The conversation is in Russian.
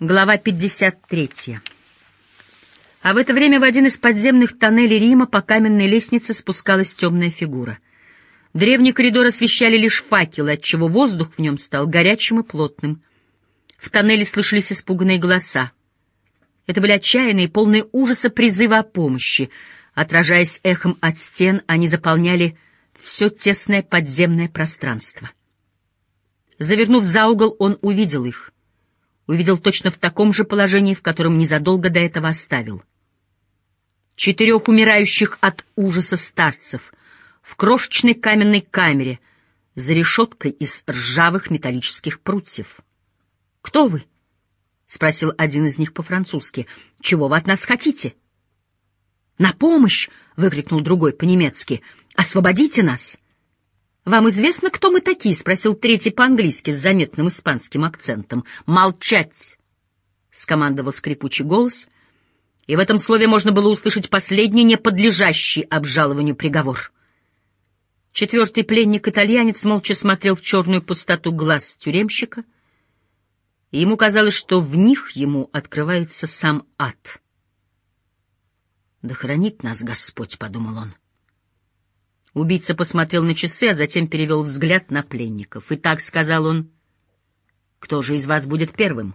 Глава 53. А в это время в один из подземных тоннелей Рима по каменной лестнице спускалась темная фигура. Древний коридор освещали лишь факелы, отчего воздух в нем стал горячим и плотным. В тоннеле слышались испуганные голоса. Это были отчаянные, полные ужаса призывы о помощи. Отражаясь эхом от стен, они заполняли все тесное подземное пространство. Завернув за угол, он увидел их увидел точно в таком же положении, в котором незадолго до этого оставил. Четырех умирающих от ужаса старцев в крошечной каменной камере за решеткой из ржавых металлических прутьев. «Кто вы?» — спросил один из них по-французски. «Чего вы от нас хотите?» «На помощь!» — выкрикнул другой по-немецки. «Освободите нас!» «Вам известно, кто мы такие?» — спросил третий по-английски с заметным испанским акцентом. «Молчать!» — скомандовал скрипучий голос, и в этом слове можно было услышать последний, не подлежащий обжалованию приговор. Четвертый пленник-итальянец молча смотрел в черную пустоту глаз тюремщика, и ему казалось, что в них ему открывается сам ад. «Да хранит нас Господь», — подумал он. Убийца посмотрел на часы, а затем перевел взгляд на пленников. «Итак», — сказал он, — «кто же из вас будет первым?»